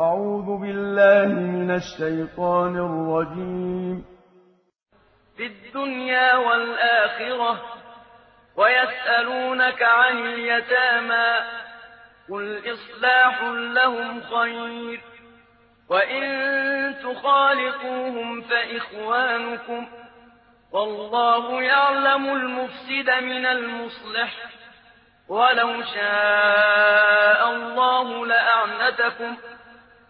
أعوذ بالله من الشيطان الرجيم. في الدنيا والآخرة ويسألونك عن اليتامى قل إصلاح لهم خير وإن تخالطوهم فإخوانكم والله يعلم المفسد من المصلح ولو شاء الله لأعنتكم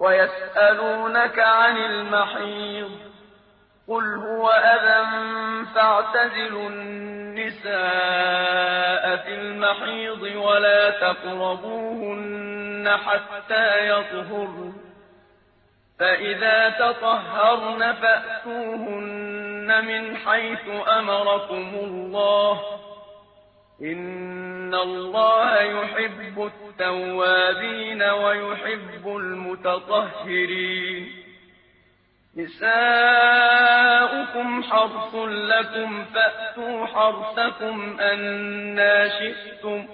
ويسألونك عن المحيض قل هو أذى فاعتزلوا النساء في المحيض ولا تقربوهن حتى يطهرن. فإذا تطهرن فأتوهن من حيث أمركم الله. إن الله يحب التوابين ويحب المتطهرين. نساؤكم حرث لكم فأتوا حرثكم أنا شئتم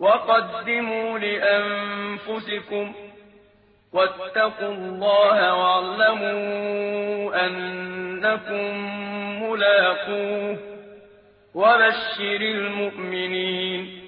وقدموا لأنفسكم واتقوا الله واعلموا أنكم ملاقوه وبشر المؤمنين.